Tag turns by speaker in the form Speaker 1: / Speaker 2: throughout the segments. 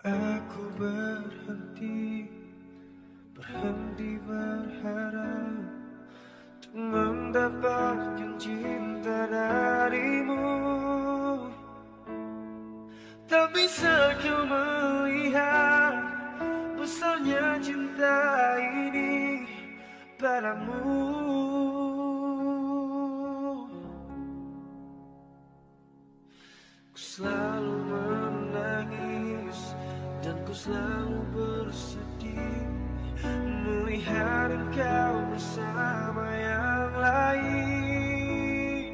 Speaker 1: Aku berhenti Berhenti berharap Untuk mendapatkan cinta darimu Tak bisa kau melihat Besarnya cinta ini Padamu slow. Selalu bersedih Melihat engkau bersama yang lain.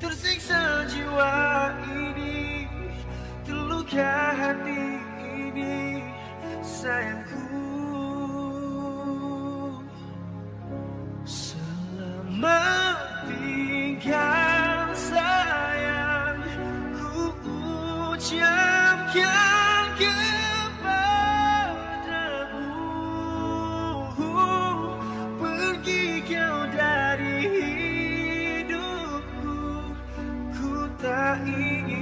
Speaker 1: Tersiksa jiwa ini Terluka hati ini Sayangku. Selamat tinggal sayang Ku ucapkan tak ingin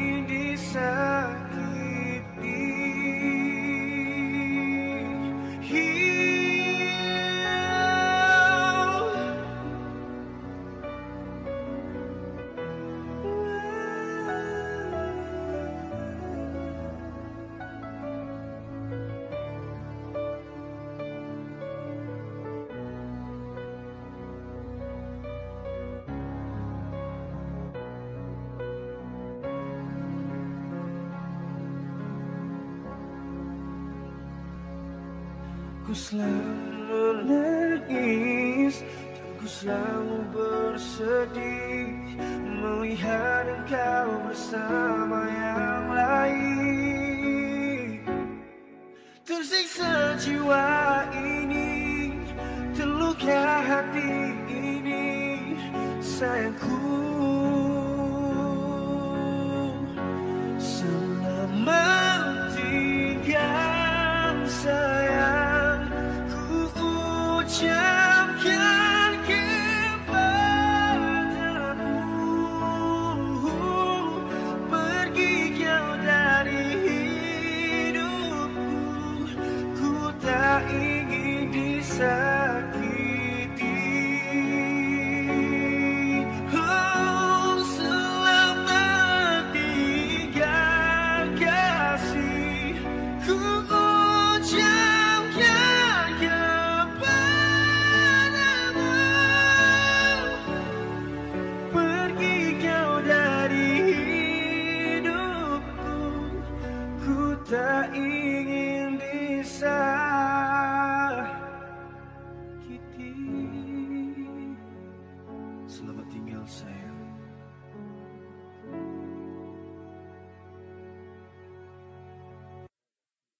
Speaker 1: Ku selalu menangis Dan ku selalu bersedih Melihat engkau bersama yang lain. Tersiksa jiwa ini Terluka hati ini Sayangku ucapkan kepadamu. Pergi kau dari hidupku. Ku tak ingin disakiti same.